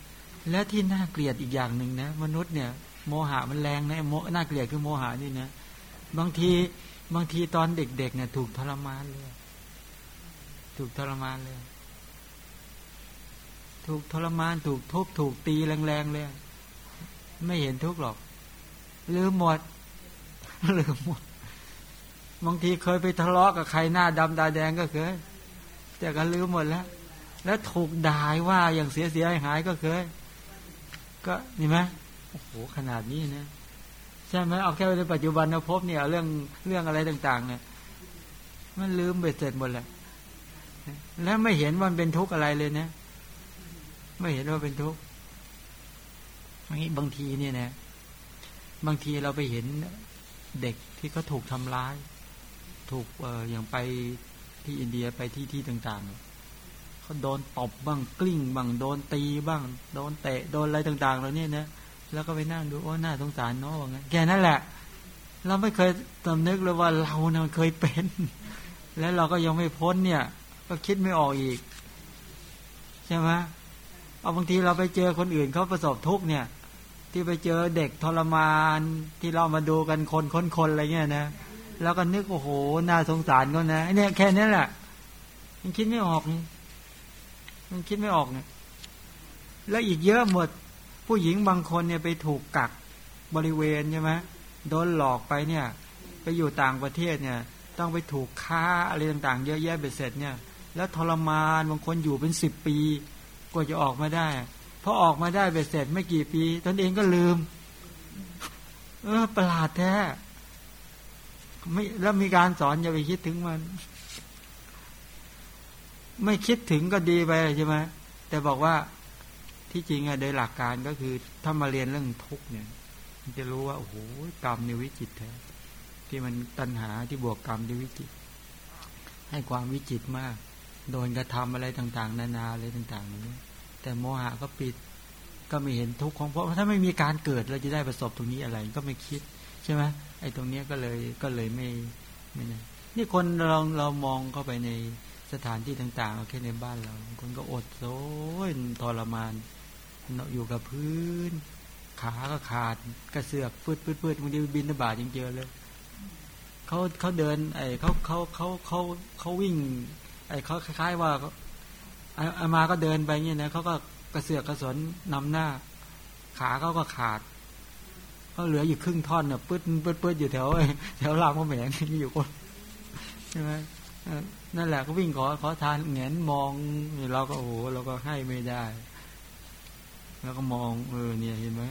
และที่น่าเกลียดอีกอย่างหนึ่งนะมนุษย์เนี่ย โมหะมันแรงนะโมน่าเกลียดคือโมหะนี่นะบางทีบางทีตอนเด็ก ๆ เนี่ย ถูกทรมานเลย ถูกทรมานเลย ถูกทรมานถูกทุบถูกตีแรงๆเลย ไม่เห็นทุกข์หรอกลืมหมดลืมหมด บางทีเคยไปทะเลาะกับใครหน้าดำตาแดงก็เคย แต่ก็ลืมหมดแล้ว แล้วถูกด่าว่าอย่างเสียเสียหายก็เคย ก็นี่ไหมโอ้โหขนาดนี้นะใช่ไหมเอาแค่ในปัจจุบันเราพบเนี่ยเรื่องเรื่องอะไรต่าง ๆ เนี่ย มันลืมไปเสร็จหมดแล้วแล้วไม่เห็นว่าเป็นทุกข์อะไรเลยนะไม่เห็นว่าเป็นทุกข์บางทีเนี่ยนะ บางทีเราไปเห็นเด็กที่เขาถูกทำร้าย ถูกเอออย่างไปที่อินเดียไปที่ที่ต่างๆเขาโดนตบบ้างกลิ้งบ้างโดนตีบ้าง โดนเตะโดนอะไรต่างๆเหล่านี้นะแล้วก็ไปนั่งดูโอ้หน้าสงสารเน้องว่างั้นแกนั่นแหละ เราไม่เคยตำนึกเลยว่าเราเนี่ยเคยเป็น แล้วเราก็ยังไม่พ้นเนี่ย ก็คิดไม่ออกอีก ใช่ไหมเอาบางทีเราไปเจอคนอื่นเขาประสบทุกเนี่ย ที่ไปเจอเด็กทรมานที่เรามาดูกันคนคนคนอะไรเงี้ยนะ แล้วก็นึกโอ้โหน่าสงสารก็นะเนี่ยแค่นี้แหละมันคิดไม่ออกมันคิดไม่ออกเนี่ยแล้วอีกเยอะหมด ผู้หญิงบางคนเนี่ยไปถูกกักบริเวณใช่ไหมโดนหลอกไปเนี่ย ไปอยู่ต่างประเทศเนี่ย ต้องไปถูกค้าอะไรต่างๆ เยอะแยะเบ็ดเสร็จเนี่ย แล้วทรมานบางคนอยู่เป็นสิบปีกว่าจะออกมาได้พอออกมาได้ไปเสร็จไม่กี่ปี ตนเองก็ลืม เออประหลาดแท้ ไม่แล้วมีการสอนอย่าไปคิดถึงมัน ไม่คิดถึงก็ดีไปใช่ไหมแต่บอกว่าที่จริงอะโดยหลักการก็คือ ถ้ามาเรียนเรื่องทุกเนี่ยจะรู้ว่าโอ้โหกรรมในวิจิตแท้ที่มันตัณหาที่บวกกรรมในวิจิต ให้ความวิจิตมาก โดนกระทำอะไรต่างๆ นานาอะไรต่างๆนี้แต่โมหะก็ปิดก็ไม่เห็นทุกข์ของเพราะถ้าไม่มีการเกิดเราจะได้ประสบตรงนี้อะไรก็ไม่คิด ช่ไหมไอ้ตรงเนี้ยก็เลยก็เลยไม่ไม่นี่คนเราเรามองเข้าไปในสถานที่ต่างๆแค่ในบ้านเรา คนก็อดโซยทรมานอยู่กับพื้น ขาก็ขาดกระเสือกฟืดฟืดฟืดบางทีบินบาดจริงเจอเลยเขาเขาเดิน ไอ้เขาเขาเขาเขาเขาวิ่ง ไอ้เขาคล้ายๆว่าอามาก็เดินไปเงี้ยนะเขาก็กระเสือกกระสนนำหน้า ขาเขาก็ขาด เขาเหลืออยู่ครึ่งท่อนเนี่ยปื้ดปื้ดปื้ดอยู่แถวแถวรามพระแหมนี่อยู่คนใช่ไหมนั่นแหละก็วิ่งขอขอทานเงนมองเราก็โอ้โหเราก็ให้ไม่ได้ แล้วก็มองเออเนี่ยเห็นไหม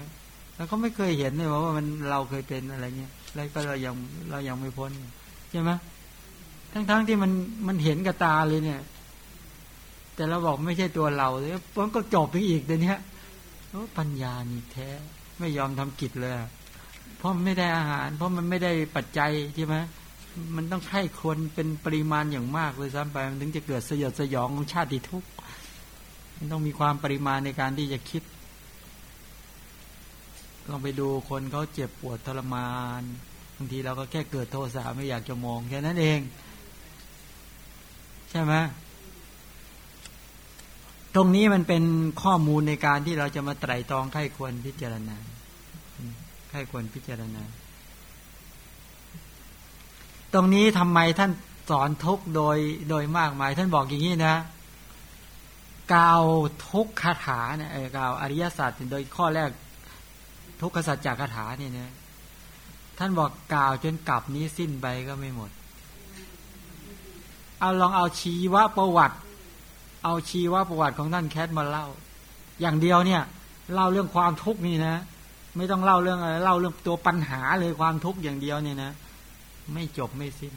แล้วก็ไม่เคยเห็นเลยว่ามันเราเคยเป็นอะไรเงี้ยแล้วก็เรายังเรายังไม่พ้นใช่ไหมทั้งๆทที่มันมันเห็นกับตาเลยเนี่ย แต่เราบอกไม่ใช่ตัวเราเลยมันก็จบไปอีกเดี๋ยวนี้ปัญญานี่แท้ ไม่ยอมทำกิจเลย เพราะมันไม่ได้อาหาร เพราะมันไม่ได้ปัจจัยใช่ไหมมันต้องให้คนเป็นปริมาณอย่างมากเลยซ้ำไปมันถึงจะเกิดสยดสยองของชาติทุกข์มันต้องมีความปริมาณในการที่จะคิดลองไปดูคนเขาเจ็บปวดทรมานบางทีเราก็แค่เกิดโทสะไม่อยากจะมองแค่นั้นเอง ใช่ไหม ตรงนี้มันเป็นข้อมูลในการที่เราจะมาไตร่ตรองไข้ควรพิจารณาไข้ควรพิจารณา ตรงนี้ทำไมท่านสอนทุกโดยโดยมากมาย ท่านบอกอย่างนี้นะกล่าวทุกคาถาเนี่ยกล่าวอริยศาสัจโดยข้อแรกทุกขสัจจากคาถาเนี่ยนะท่านบอกกล่าวจนกลับนี้สิ้นไปก็ไม่หมด เอาลองเอาชีวประวัติ เอาชีวประวัติของท่านแคทมาเล่า อย่างเดียวเนี่ย เล่าเรื่องความทุกข์นี่นะ ไม่ต้องเล่าเรื่องอะไรเล่าเรื่องตัวปัญหาเลยความทุกข์อย่างเดียวเนี่ยนะ ไม่จบไม่สิ้น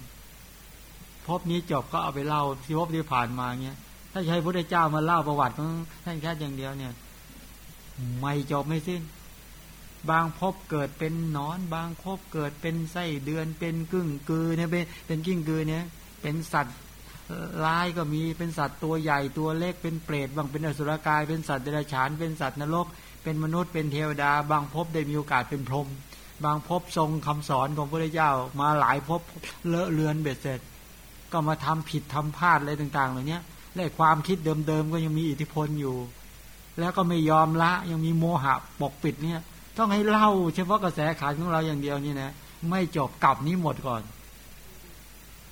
พบนี้จบก็เอาไปเล่าที่พบที่ผ่านมาเงี้ยถ้าใช้พระเจ้ามาเล่าประวัติของท่านแค่อย่างเดียวเนี่ย ไม่จบไม่สิ้น บางพบเกิดเป็นนอน บางพบเกิดเป็นไส้เดือนเป็นกึ่งกือเนี่ยเป็นเป็นกิ้งกือเนี่ย เป็นสัตว์ ลายก็มีเป็นสัตว์ตัวใหญ่ตัวเล็กเป็นเปรตบางเป็นอสุรกาย เป็นสัตว์เดรัจฉาน เป็นสัตว์นรก เป็นมนุษย์เป็นเทวดา บางพบได้มีโอกาสเป็นพรหมบางพบทรงคำสอนของพระเจ้ามาหลายพบเลอะเลือนเบ็ดเสร็จ ก็มาทำผิดทำพลาดอะไรต่างๆเหล่านี้และความคิดเดิมๆก็ยังมีอิทธิพลอยู่ แล้วก็ไม่ยอมละยังมีโมหะปกปิดเนี่ย ต้องให้เล่าเฉพาะกระแสขาของเราอย่างเดียวนี่นะไม่จบกลับนี้หมดก่อน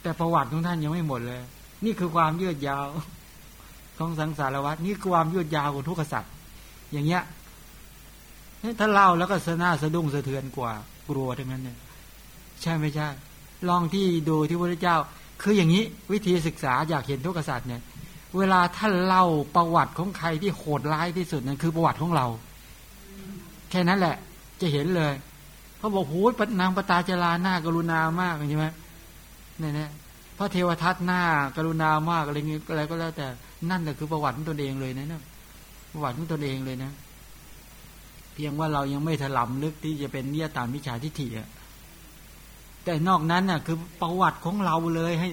แต่ประวัติของท่านยังไม่หมดเลย นี่คือความยืดยาวของสังสารวัฏนี่คือความยืดยาวของทุกขสัตว์อย่างเงี้ยถ้าเล่าแล้วก็สนาสะดุ้งสะเทือนกว่ากลัวทั้งนั้นเนี่ยใช่ไม่ใช่ ลองที่ดูที่พระเจ้า คืออย่างนี้วิธีศึกษาอยากเห็นทุกษัตริย์เนี่ย เวลาท่านเล่าประวัติของใครที่โหดร้ายที่สุดนั่นคือประวัติของเรา แค่นั้นแหละ จะเห็นเลยเขาบอกโอ้ยนางปตาจาราหน้ากรุณามากใช่ไหมเนี่ยนะ พระเทวทัตหน้ากรุณามากอะไรเงี้ยอะไรก็แล้วแต่นั่นแหละคือประวัติของตนเองเลยนะเนี่ยประวัติของตนเองเลยนะ เพียงว่าเรายังไม่ถลำลึกที่จะเป็นเนียตามวิชาทิฏฐิอะแต่นอกนั้นน่ะ คือประวัติของเราเลยให้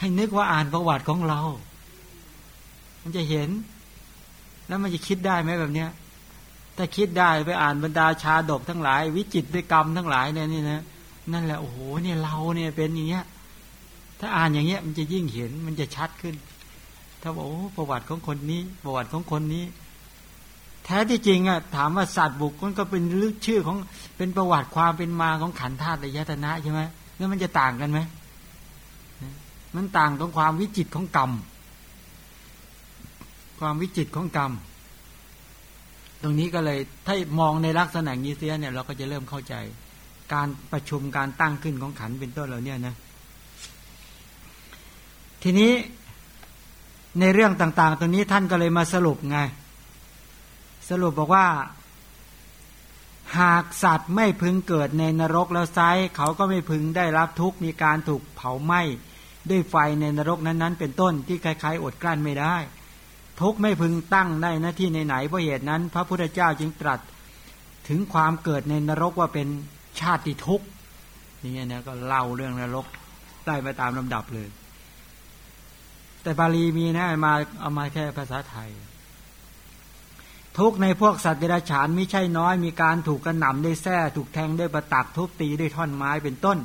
ให้นึกว่าอ่านประวัติของเรา มันจะเห็น แล้วมันจะคิดได้ไหมแบบเนี้ยถ้าคิดได้ไปอ่านบรรดาชาดกทั้งหลาย วิจิตรกรรมทั้งหลายเนี่ยนี่นะนั่นแหละโอ้โหเนี่ยเราเนี่ยเป็นอย่างเงี้ย ถ้าอ่านอย่างเงี้ยมันจะยิ่งเห็นมันจะชัดขึ้น ถ้าบอกโอ้ประวัติของคนนี้ ประวัติของคนนี้ แท้ที่จริงอะถามว่าสัตว์บุคคลก็เป็นลึกชื่อของเป็นประวัติความเป็นมาของขันธาตุระยะตนะใช่ไหมแล้วมันจะต่างกันไหมมันต่างตรงความวิจิตของกรรม ความวิจิตของกรรม ตรงนี้ก็เลยถ้ามองในลักษณะนี้เสียเนี่ยเราก็จะเริ่มเข้าใจ การประชุมการตั้งขึ้นของขันเป็นต้นเราเนี่ยนะ ทีนี้ในเรื่องต่าง ๆตรงนี้ท่านก็เลยมาสรุปไง สรุปบอกว่า หากสัตว์ไม่พึงเกิดในนรกแล้วไซเขาก็ไม่พึงได้รับทุกมีการถูกเผาไหม้ด้วยไฟในนรกนั้นๆ เป็นต้นที่ใครๆอดกลั้นไม่ได้ ทุกไม่พึงตั้งได้หน้าที่ไหนๆเพราะเหตุนั้น พระพุทธเจ้าจึงตรัสถึงความเกิดในนรกว่าเป็นชาติทุกข์นี่นะก็เล่าเรื่องนรกได้ไปตามลำดับเลย แต่บาลีมีนะมาเอามาแค่ภาษาไทย ทุกในพวกสัตว์เดรัจฉานไม่ใช่น้อย มีการถูกกระหน่ำด้วยแส้ถูกแทงด้วยประตักทุบตีด้วยท่อนไม้เป็นต้น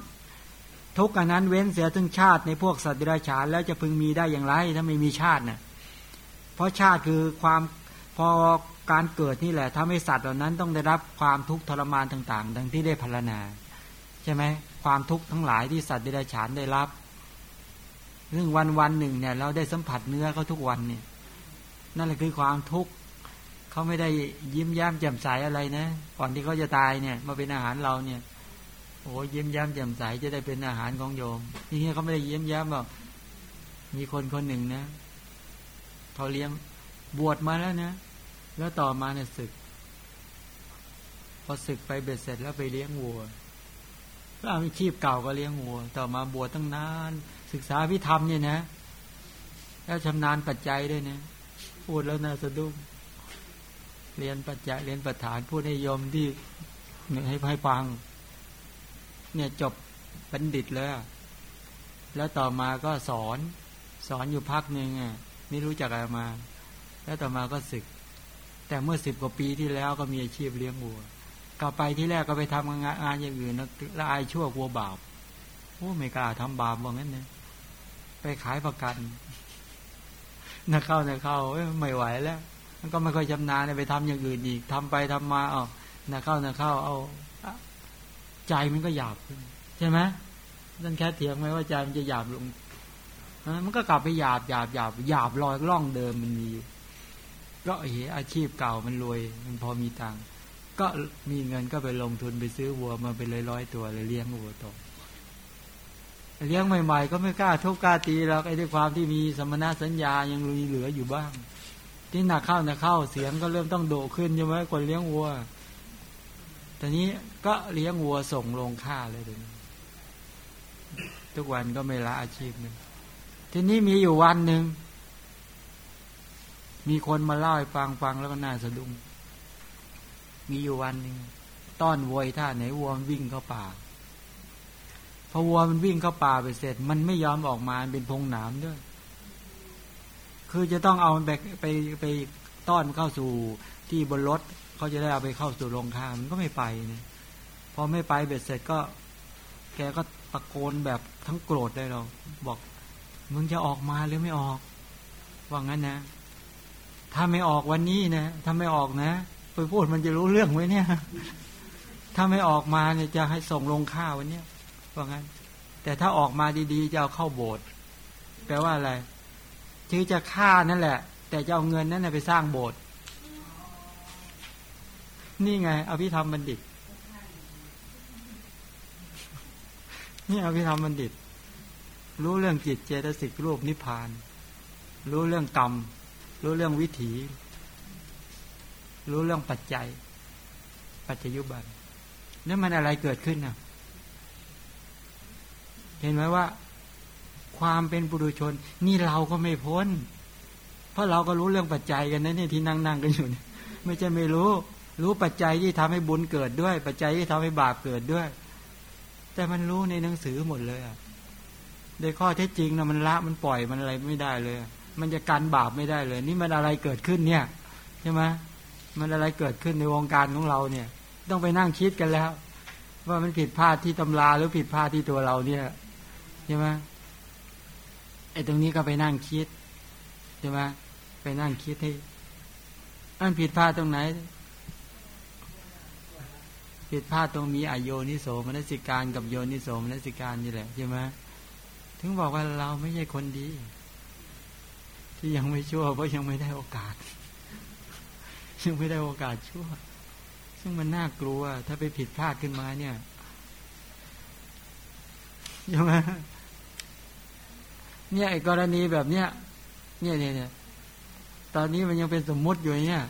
ทุกอันนั้นเว้นเสียถึงชาติในพวกสัตว์เดรัจฉานแล้วจะพึงมีได้อย่างไร ถ้าไม่มีชาตินะ่ะเพราะชาติคือความพอการเกิดนี่แหละทำให้สัตว์เหล่านั้นต้องได้รับความทุกข์ทรมานต่าง ๆ ดังที่ได้พรรณนา ใช่ไหมความทุกข์ทั้งหลายที่สัตว์เดรัจฉานได้รับ เรื่องวันวันหนึ่งเนี่ย เราได้สัมผัสเนื้อเขาทุกวันเนี่ย นั่นแหละคือความทุกข์เขาไม่ได้ยิ้มแย้มแจ่มใสอะไรนะก่อนที่เขาจะตายเนี่ย มาเป็นอาหารเราเนี่ยโอ้ยิ้มแย้มแจ่มใสจะได้เป็นอาหารของโยมนี่เงี้ยเขาไม่ได้ยิ้มแย้มบอกมีคนคนหนึ่งนะเขาเลี้ยงบวชมาแล้วนะแล้วต่อมาเนี่ยศึก พอศึกไปเบ็ดเสร็จแล้วไปเลี้ยงวัวก็เอาชีพเก่าก็เลี้ยงวัว ต่อมาบวชตั้งนาน ศึกษาพิธรรมเนี่ยนะแล้วชำนาญปัจจัยด้วยนะพูดแล้วน่าสะดุ้งเรียนปัจจัยเรียนประฐานพูดให้ยมที่ให้ให้ฟัง เนี่ยจบบัณฑิตแล้วแล้วต่อมาก็สอน สอนอยู่พักหนึ่งอะไม่รู้จักอะไรมา แล้วต่อมาก็ศึก แต่เมื่อสิบกว่าปีที่แล้วก็มีอาชีพเลี้ยงวัวกลับไปที่แรกก็ไปทำงานงานอย่างอื่นแล้วอายชั่วกลัวบาปโอ้ไม่กล้าทำบาปว่างั้นเนี่ย ไปขายประกันนักเข้านักเข้าไม่ไหวแล้ว มันก็ไม่ค่อยชำนาญไปทำอย่างอื่นอีกทำไปทำมาเอานะเข้านะเข้า เอาใจมันก็หยาบขึ้นใช่ไหมท่านแค่เถียงไหมว่าใจมันจะหยาบลงมันก็กลับไปหยาบหยาบหยาบหยาบลอยล่องเดิมมันมีก็เห็อาชีพเก่ามันรวย มันพอมีตังก็มีเงินก็ไปลงทุนไปซื้อวัวมาเป็นร้อยร้อยตัวเลยเลี้ยงวัวต่อ เลี้ยงใหม่ๆ ก็ไม่กล้าทุบกล้าตีหรอกไอ้ด้วยความที่มีสมณสัญญายังมีเหลืออยู่บ้าง ที่หนักเข้าหนักเข้าเสียงก็เริ่มต้องโดขึ้นใช่ไหมคนเลี้ยงวัวตอนนี้ก็เลี้ยงวัวส่งลงค่าเลยเดี๋ยวนี้ทุกวันก็ไม่ละอาชีพนึงทีนี้มีอยู่วันหนึ่งมีคนมาเล่าให้ฟังฟังแล้วก็น่าสะดุ้งมีอยู่วันหนึ่งต้อนวัวท่าไหนวัววิ่งเข้าป่า พอวัวมันวิ่งเข้าป่าไปเสร็จ มันไม่ยอมออกมาเป็นพงหนามด้วย คือจะต้องเอาไปไปไปต้อนเข้าสู่ที่บนรถเขาจะได้เอาไปเข้าสู่โรงฆ่ามันก็ไม่ไปเนี่ยพอไม่ไปเบ็ดเสร็จก็ แกก็ตะโกนแบบทั้งโกรธเลยเราบอก มึงจะออกมาหรือไม่ออก ว่างั้นนะ ถ้าไม่ออกวันนี้นะถ้าไม่ออกนะไปพูดมันจะรู้เรื่องไหมเนี่ย ถ้าไม่ออกมาเนี่ยจะให้ส่งลงข้าวันเนี้ย ว่างั้น แต่ถ้าออกมาดีๆ จะเอาเข้าโบสถ์แปลว่าอะไรคือจะฆ่านั่นแหละ แต่จะเอาเงินนั้นไปสร้างโบสถ์นี่ไงอภิธรรมบัณฑิต นี่อภิธรรมบัณฑิต รู้เรื่องจิตเจตสิกรูปนิพพาน รู้เรื่องกรรม รู้เรื่องวิถี รู้เรื่องปัจจัย ปัจจยุบันนี่มันอะไรเกิดขึ้นน่ะ เห็นไหมว่า ความเป็นปุถุชน นี่เราก็ไม่พ้น เพราะเราก็รู้เรื่องปัจจัยกันนะเนี่ยที่นั่งนั่งกันอยู่เนี่ยไม่ใช่ไม่รู้ รู้ปัจจัยที่ทำให้บุญเกิดด้วย ปัจจัยที่ทำให้บาปเกิดด้วย แต่มันรู้ในหนังสือหมดเลยอะโดยข้อเท็จจริงนะมันละมันปล่อยมันอะไรไม่ได้เลย มันจะการบาปไม่ได้เลย นี่มันอะไรเกิดขึ้นเนี่ยใช่ไหมมันอะไรเกิดขึ้นในวงการของเราเนี่ย ต้องไปนั่งคิดกันแล้ว ว่ามันผิดพลาดที่ตำราหรือผิดพลาดที่ตัวเราเนี่ย ใช่ไหมไอ้ตรงนี้ก็ไปนั่งคิดใช่ไหมไปนั่งคิดให้อันผิดพลาดตรงไหน ผิดพลาดตรงมีอโยนิโสมนสิการกับโยนิโสมนสิการนี่แหละใช่ไหมถึงบอกว่าเราไม่ใช่คนดี ที่ยังไม่ชั่วเพราะยังไม่ได้โอกาส ยังไม่ได้โอกาสชั่ว ซึ่งมันน่ากลัว ถ้าไปผิดพลาดขึ้นมาเนี่ยใช่ไหม เนี่ยไอ้กรณีแบบเนี้ยเนี่ยเนี่ยเนี่ยตอนนี้มันยังเป็นสมมุติอยู่เนี่ย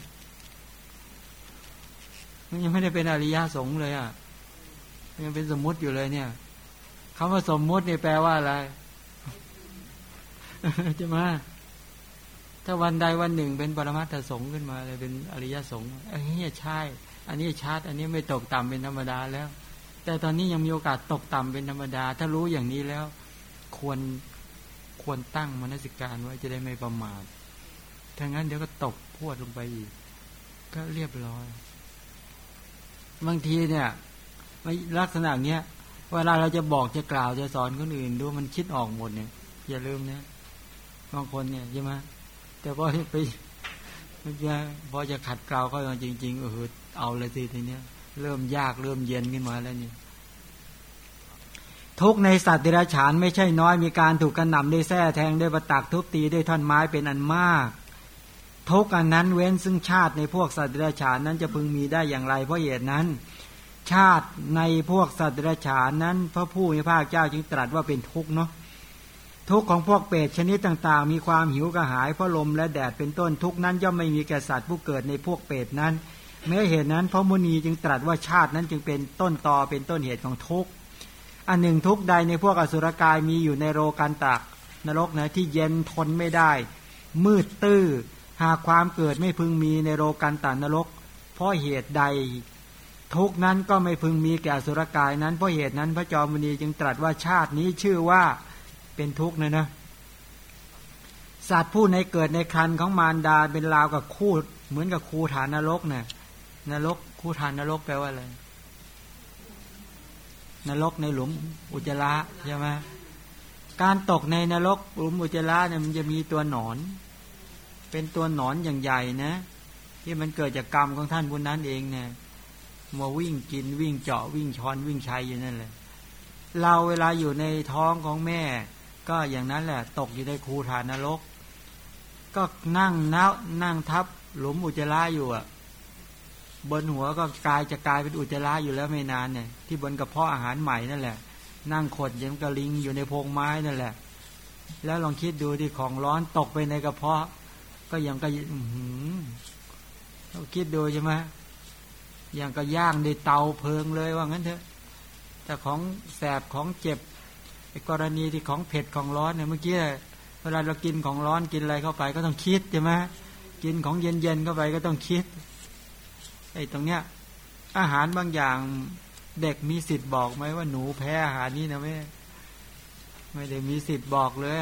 มันยังไม่ได้เป็นอริยสงฆ์เลยอะมันยังเป็นสมมุติอยู่เลยเนี่ยคำว่าสมมุตินี่แปลว่าอะไรจะมาถ้าวันใดวันหนึ่งเป็นปรมัตถสงฆ์ขึ้นมาเลยเป็นอริยสงฆ์อันนี้ใช่ อันนี้ชาติอันนี้ไม่ตกต่ำเป็นธรรมดาแล้ว แต่ตอนนี้ยังมีโอกาสตกต่ำเป็นธรรมดา ถ้ารู้อย่างนี้แล้ว ควร ควรตั้งมนสิการไว้จะได้ไม่ประมาทถ้างั้นเดี๋ยวก็ตกพวดลงไปอีก ก็เรียบร้อย บางทีเนี่ยลักษณะเนี้ยเวลาเราจะบอกจะกล่าวจะสอนคนอื่นดูมันคิดออกหมดเนี่ย อย่าลืมนี่ยบางคนเนี่ยใช่ไหมแต่พอไปมันจะพอจะขัดกล่าวเขาจริงๆเออเอาเลยสิทีเนี้ย เริ่มยากเริ่มเย็นขึ้นมาแล้วนี่ ทุกในสัตว์เดรัจฉานไม่ใช่น้อยมีการถูกกระหน่ำด้วยแส้แทงด้วยประตักทุบตีด้วยท่อนไม้เป็นอันมาก ทุกอันนั้นเว้นซึ่งชาติในพวกสัตว์เดรัจฉานนั้นจะพึงมีได้อย่างไรเพราะเหตุนั้น ชาติในพวกสัตว์เดรัจฉานนั้น พระผู้มีพระเจ้าจึงตรัสว่าเป็นทุกเนาะทุกข์ของพวกเปรตชนิดต่างๆ มีความหิวกระหายเพราะลมและแดดเป็นต้นทุกนั้นย่อมไม่มีแก่สัตว์ผู้เกิดในพวกเปรตนั้นเมื่อเหตุนั้นพระมุนีจึงตรัสว่าชาตินั้นจึงเป็นต้นตอเป็นต้นเหตุของทุกข์ อันหนึ่งทุกใดในพวกอสุรกายมีอยู่ในโรกันตักนรกนะที่เย็นทนไม่ได้ มืดตื้อหากความเกิดไม่พึงมีในโลกันตานรก เพราะเหตุใด ทุกนั้นก็ไม่พึงมีแก่สุรกายนั้นเพราะเหตุนั้นพระจอมณีจึงตรัสว่าชาตินี้ชื่อว่าเป็นทุกข์นะนะสัตว์ผู้ในเกิดในคันของมารดาเป็นราวกับคู่เหมือนกับคูฐานนรกเนะ่ยนรกคู่ฐานนรกแปลว่าอะไร นรกในหลุมอุจจาระใช่ไหมการตกในนรกหลุมอุจจาระเนี่ยมันจะมีตัวหนอน เป็นตัวหนอนอย่างใหญ่นะ ที่มันเกิดจากกรรมของท่านผู้นั้นเองเนี่ยมาวิ่งกินวิ่งเจาะวิ่งช้อนวิ่งชัยอยู่นั่นแหละเราเวลาอยู่ในท้องของแม่ ก็อย่างนั้นแหละ ตกอยู่ในคูฐานนรก ก็นั่งนับนั่งทับหลุมอุจจาระอยู่อะ บนหัวก็กลายจะกลายเป็นอุจจาระอยู่แล้วไม่นานเนี่ยที่บนกระเพาะอาหารใหม่นั่นแหละ นั่งขดยังกระลิงอยู่ในโพงไม้นั่นแหละ แล้วลองคิดดูที่ของร้อนตกไปในกระเพาะ ก็ยังก็อืมเราคิดดูใช่ไหมอย่างก็ย่างในเตาเพลิงเลยว่างั้นเถอะแต่ของแสบของเจ็บกรณีที่ของเผ็ดของร้อนเนี่ยเมื่อกี้เวลาเรากินของร้อนกินอะไรเข้าไปก็ต้องคิดใช่ไหมกินของเย็นๆเข้าไปก็ต้องคิด อ้ตรงเนี้ยอาหารบางอย่างเด็กมีสิทธิ์บอกไหมว่าหนูแพ้อาหารนี้นะแม่ไม่ได้มีสิทธิ์บอกเลย